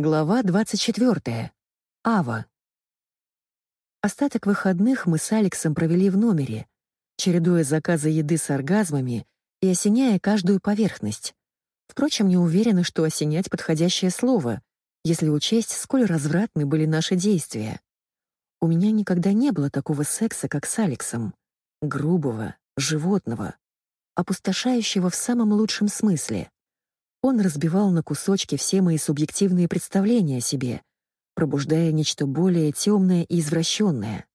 Глава 24. Ава. Остаток выходных мы с Алексом провели в номере, чередуя заказы еды с оргазмами и осеняя каждую поверхность. Впрочем, не уверена, что осенять подходящее слово, если учесть, сколь развратны были наши действия. У меня никогда не было такого секса, как с Алексом. Грубого, животного, опустошающего в самом лучшем смысле. Он разбивал на кусочки все мои субъективные представления о себе, пробуждая нечто более темное и извращенное.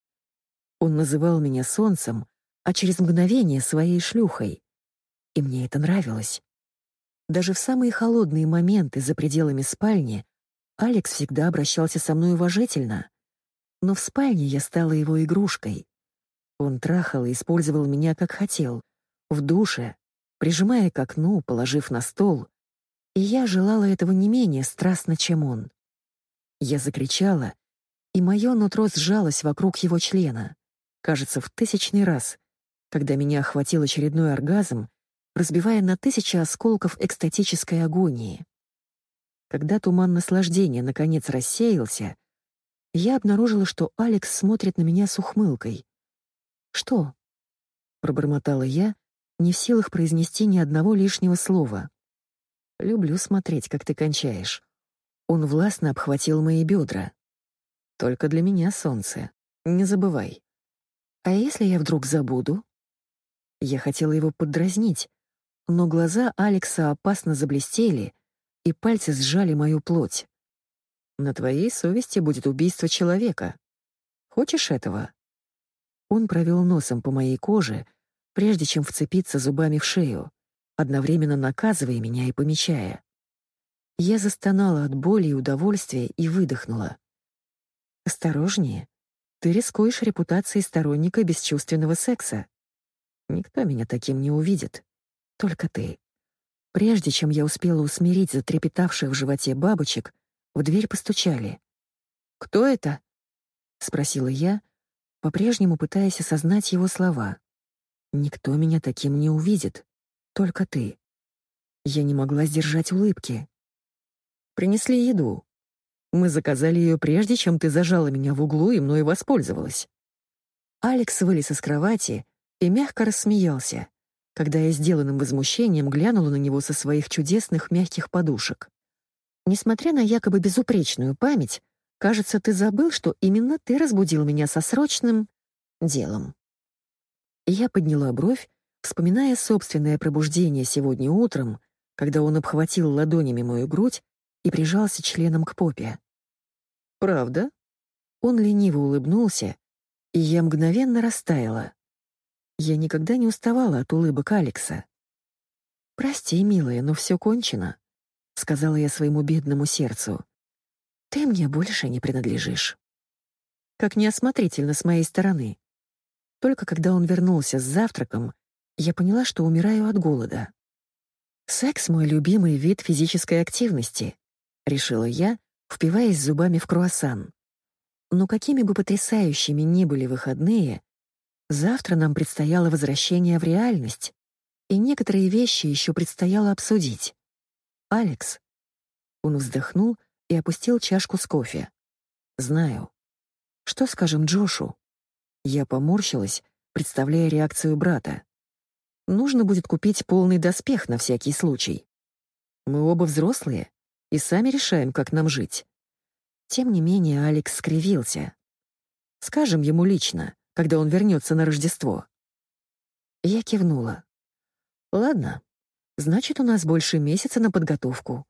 Он называл меня солнцем, а через мгновение своей шлюхой. И мне это нравилось. Даже в самые холодные моменты за пределами спальни Алекс всегда обращался со мной уважительно. Но в спальне я стала его игрушкой. Он трахал и использовал меня как хотел, в душе, прижимая к окну, положив на стол, и я желала этого не менее страстно, чем он. Я закричала, и мое нутро сжалось вокруг его члена, кажется, в тысячный раз, когда меня охватил очередной оргазм, разбивая на тысячи осколков экстатической агонии. Когда туман наслаждения наконец рассеялся, я обнаружила, что Алекс смотрит на меня с ухмылкой. «Что?» — пробормотала я, не в силах произнести ни одного лишнего слова. Люблю смотреть, как ты кончаешь. Он властно обхватил мои бедра. Только для меня солнце. Не забывай. А если я вдруг забуду? Я хотела его поддразнить, но глаза Алекса опасно заблестели, и пальцы сжали мою плоть. На твоей совести будет убийство человека. Хочешь этого? Он провел носом по моей коже, прежде чем вцепиться зубами в шею одновременно наказывая меня и помечая. Я застонала от боли и удовольствия и выдохнула. «Осторожнее. Ты рискуешь репутацией сторонника бесчувственного секса. Никто меня таким не увидит. Только ты». Прежде чем я успела усмирить затрепетавших в животе бабочек, в дверь постучали. «Кто это?» — спросила я, по-прежнему пытаясь осознать его слова. «Никто меня таким не увидит. Только ты. Я не могла сдержать улыбки. Принесли еду. Мы заказали ее прежде, чем ты зажала меня в углу и мной воспользовалась. Алекс вылез из кровати и мягко рассмеялся, когда я сделанным возмущением глянула на него со своих чудесных мягких подушек. Несмотря на якобы безупречную память, кажется, ты забыл, что именно ты разбудил меня со срочным делом. Я подняла бровь, Вспоминая собственное пробуждение сегодня утром, когда он обхватил ладонями мою грудь и прижался членом к попе. «Правда?» Он лениво улыбнулся, и я мгновенно растаяла. Я никогда не уставала от улыбок Алекса. «Прости, милая, но все кончено», — сказала я своему бедному сердцу. «Ты мне больше не принадлежишь». Как неосмотрительно с моей стороны. Только когда он вернулся с завтраком, я поняла, что умираю от голода. «Секс — мой любимый вид физической активности», — решила я, впиваясь зубами в круассан. Но какими бы потрясающими ни были выходные, завтра нам предстояло возвращение в реальность, и некоторые вещи еще предстояло обсудить. «Алекс». Он вздохнул и опустил чашку с кофе. «Знаю. Что скажем Джошу?» Я поморщилась, представляя реакцию брата. Нужно будет купить полный доспех на всякий случай. Мы оба взрослые и сами решаем, как нам жить. Тем не менее, Алекс скривился. Скажем ему лично, когда он вернется на Рождество. Я кивнула. Ладно, значит, у нас больше месяца на подготовку.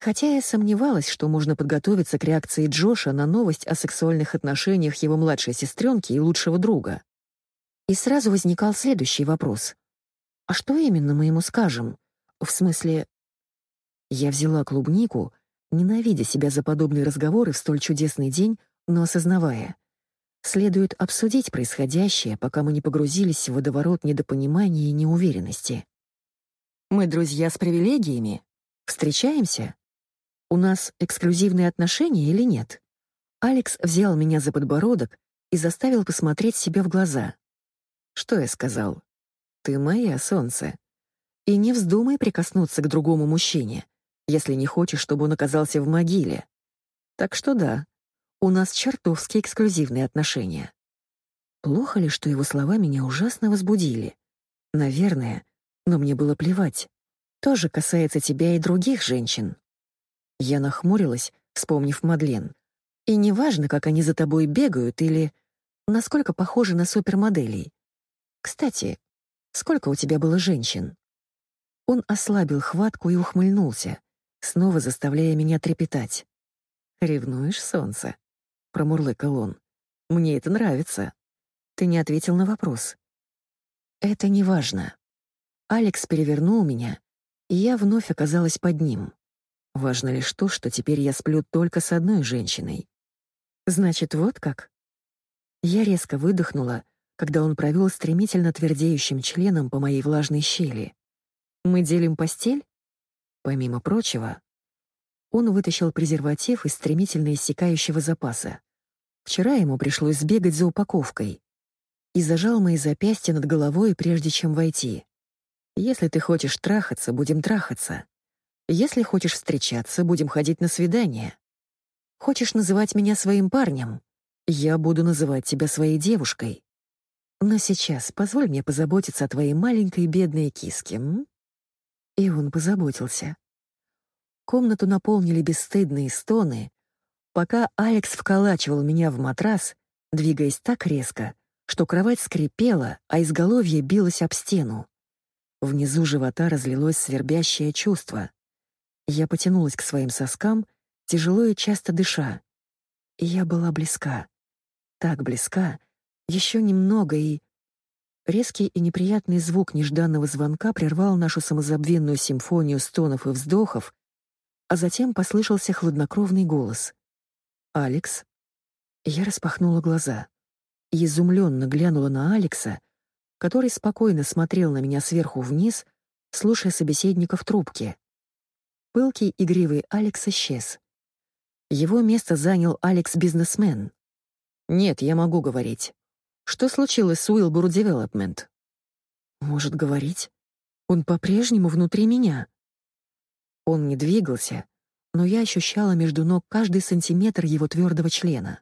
Хотя я сомневалась, что можно подготовиться к реакции Джоша на новость о сексуальных отношениях его младшей сестренки и лучшего друга. И сразу возникал следующий вопрос. А что именно мы ему скажем? В смысле... Я взяла клубнику, ненавидя себя за подобные разговоры в столь чудесный день, но осознавая. Следует обсудить происходящее, пока мы не погрузились в водоворот недопонимания и неуверенности. Мы друзья с привилегиями? Встречаемся? У нас эксклюзивные отношения или нет? Алекс взял меня за подбородок и заставил посмотреть себе в глаза. Что я сказал? Ты моя, солнце. И не вздумай прикоснуться к другому мужчине, если не хочешь, чтобы он оказался в могиле. Так что да, у нас чертовски эксклюзивные отношения. Плохо ли, что его слова меня ужасно возбудили? Наверное, но мне было плевать. Тоже касается тебя и других женщин. Я нахмурилась, вспомнив Мадлен. И неважно, как они за тобой бегают или насколько похожи на супермоделей. Кстати, сколько у тебя было женщин? Он ослабил хватку и ухмыльнулся, снова заставляя меня трепетать. «Ревнуешь, солнце?» — промурлыкал он. «Мне это нравится». Ты не ответил на вопрос. «Это не важно. Алекс перевернул меня, и я вновь оказалась под ним. Важно лишь то, что теперь я сплю только с одной женщиной. Значит, вот как? Я резко выдохнула, когда он провел стремительно твердеющим членом по моей влажной щели. Мы делим постель? Помимо прочего, он вытащил презерватив из стремительно иссякающего запаса. Вчера ему пришлось сбегать за упаковкой и зажал мои запястья над головой, прежде чем войти. Если ты хочешь трахаться, будем трахаться. Если хочешь встречаться, будем ходить на свидания. Хочешь называть меня своим парнем? Я буду называть тебя своей девушкой. Но сейчас позволь мне позаботиться о твоей маленькой бедной киске? И он позаботился. Комнату наполнили бесстыдные стоны, пока Алекс вколачивал меня в матрас, двигаясь так резко, что кровать скрипела, а изголовье билось об стену. Внизу живота разлилось свербящее чувство. Я потянулась к своим соскам, тяжело и часто дыша. И я была близка. Так близка, еще немного и... Резкий и неприятный звук нежданного звонка прервал нашу самозабвенную симфонию стонов и вздохов, а затем послышался хладнокровный голос. «Алекс?» Я распахнула глаза. И изумленно глянула на Алекса, который спокойно смотрел на меня сверху вниз, слушая собеседника в трубке. Пылкий игривый Алекс исчез. Его место занял Алекс-бизнесмен. «Нет, я могу говорить. Что случилось с Уилбуру Девелопмент?» «Может говорить? Он по-прежнему внутри меня». Он не двигался, но я ощущала между ног каждый сантиметр его твердого члена.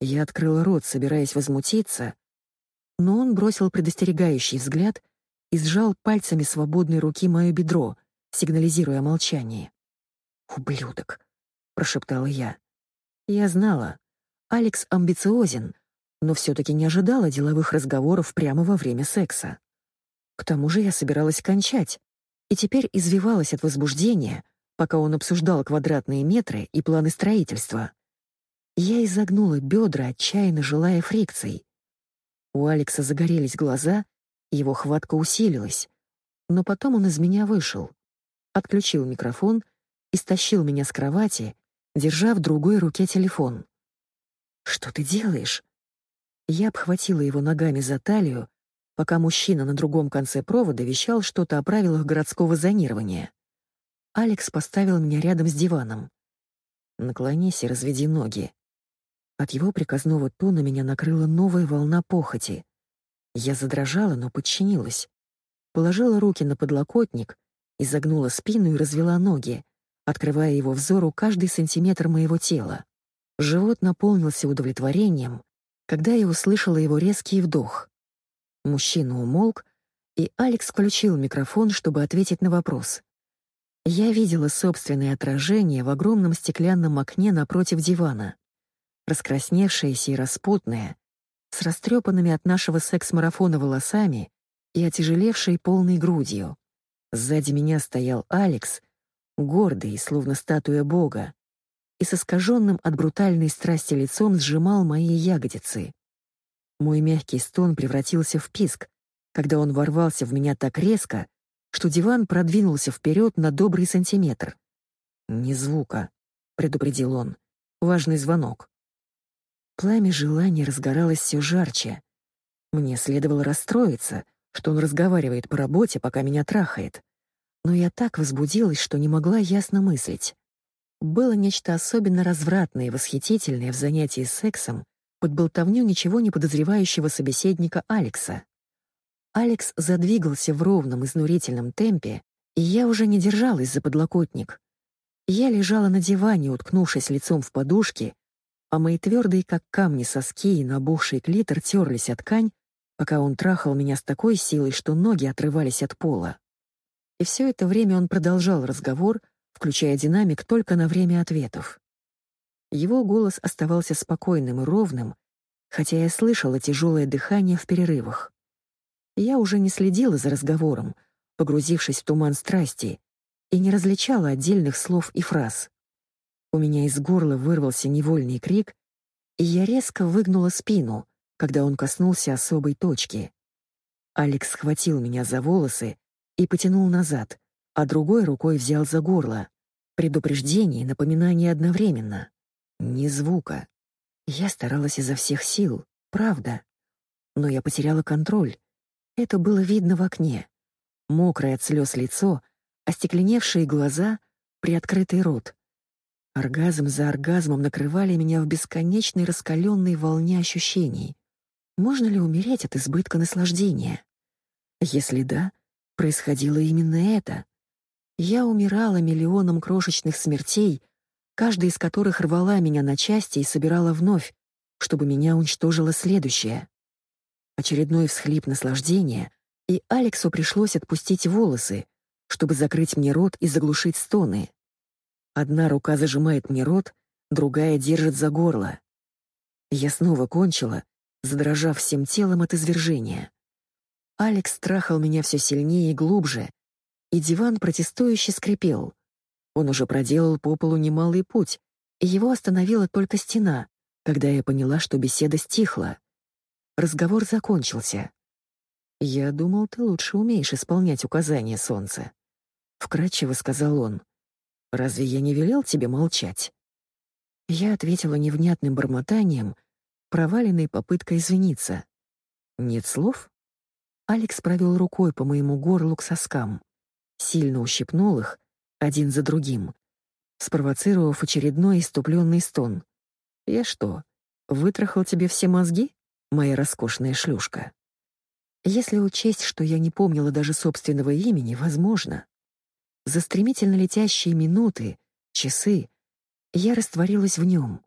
Я открыла рот, собираясь возмутиться, но он бросил предостерегающий взгляд и сжал пальцами свободной руки мое бедро, сигнализируя о молчании. «Ублюдок», — прошептала я. Я знала, Алекс амбициозен, но все-таки не ожидала деловых разговоров прямо во время секса. К тому же я собиралась кончать, и теперь извивалась от возбуждения, пока он обсуждал квадратные метры и планы строительства. Я изогнула бедра, отчаянно желая фрикций, у Алекса загорелись глаза, его хватка усилилась. Но потом он из меня вышел. Отключил микрофон и стащил меня с кровати, держа в другой руке телефон. «Что ты делаешь?» Я обхватила его ногами за талию, пока мужчина на другом конце провода вещал что-то о правилах городского зонирования. Алекс поставил меня рядом с диваном. «Наклонись и разведи ноги», от его приказного тона меня накрыла новая волна похоти. Я задрожала, но подчинилась. Положила руки на подлокотник, изогнула спину и развела ноги, открывая его взору каждый сантиметр моего тела. Живот наполнился удовлетворением, когда я услышала его резкий вдох. Мужчина умолк, и Алекс включил микрофон, чтобы ответить на вопрос. Я видела собственное отражение в огромном стеклянном окне напротив дивана раскрасневшаяся и распутная, с растрепанными от нашего секс-марафона волосами и отяжелевшей полной грудью. Сзади меня стоял Алекс, гордый, словно статуя бога, и с искаженным от брутальной страсти лицом сжимал мои ягодицы. Мой мягкий стон превратился в писк, когда он ворвался в меня так резко, что диван продвинулся вперед на добрый сантиметр. «Ни звука», — предупредил он. «Важный звонок». Пламя желания разгоралось все жарче. Мне следовало расстроиться, что он разговаривает по работе, пока меня трахает. Но я так возбудилась, что не могла ясно мыслить. Было нечто особенно развратное и восхитительное в занятии сексом под болтовню ничего не подозревающего собеседника Алекса. Алекс задвигался в ровном, изнурительном темпе, и я уже не держалась за подлокотник. Я лежала на диване, уткнувшись лицом в подушки, а мои твердые, как камни, соски и набухший клитор терлись от ткань, пока он трахал меня с такой силой, что ноги отрывались от пола. И все это время он продолжал разговор, включая динамик только на время ответов. Его голос оставался спокойным и ровным, хотя я слышала тяжелое дыхание в перерывах. Я уже не следила за разговором, погрузившись в туман страсти, и не различала отдельных слов и фраз. У меня из горла вырвался невольный крик, и я резко выгнула спину, когда он коснулся особой точки. Алекс схватил меня за волосы и потянул назад, а другой рукой взял за горло. Предупреждение и напоминание одновременно. Ни звука. Я старалась изо всех сил, правда. Но я потеряла контроль. Это было видно в окне. Мокрое от слез лицо, остекленевшие глаза, приоткрытый рот. Оргазм за оргазмом накрывали меня в бесконечной раскаленной волне ощущений. Можно ли умереть от избытка наслаждения? Если да, происходило именно это. Я умирала миллионом крошечных смертей, каждая из которых рвала меня на части и собирала вновь, чтобы меня уничтожило следующее. Очередной всхлип наслаждения, и Алексу пришлось отпустить волосы, чтобы закрыть мне рот и заглушить стоны. Одна рука зажимает мне рот, другая держит за горло. Я снова кончила, задрожав всем телом от извержения. Алекс трахал меня все сильнее и глубже, и диван протестующе скрипел. Он уже проделал по полу немалый путь, и его остановила только стена, когда я поняла, что беседа стихла. Разговор закончился. «Я думал, ты лучше умеешь исполнять указания солнца», — вкратчиво сказал он. «Разве я не велел тебе молчать?» Я ответила невнятным бормотанием, проваленной попыткой извиниться. «Нет слов?» Алекс провел рукой по моему горлу к соскам, сильно ущипнул их, один за другим, спровоцировав очередной иступленный стон. «Я что, вытрахал тебе все мозги, моя роскошная шлюшка?» Если учесть, что я не помнила даже собственного имени, возможно. За стремительно летящие минуты, часы, я растворилась в нем,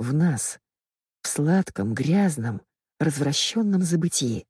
в нас, в сладком, грязном, развращенном забытии.